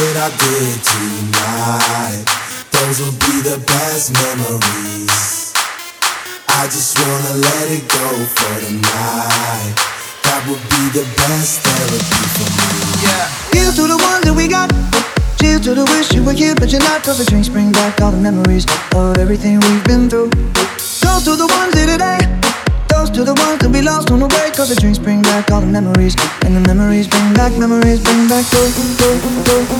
shit I did tonight. Those will be the best memories. I just wanna let it go for tonight. That would be the best therapy for me. Yeah. Here's to the ones that we got. Cheers to the wish you were here, but you're not. Cause the drinks bring back all the memories of everything we've been through. Toast to the ones here today. Toast to the ones that we lost on the way. Cause the drinks bring back all the memories. And the memories bring back, memories bring back. Go, go, go,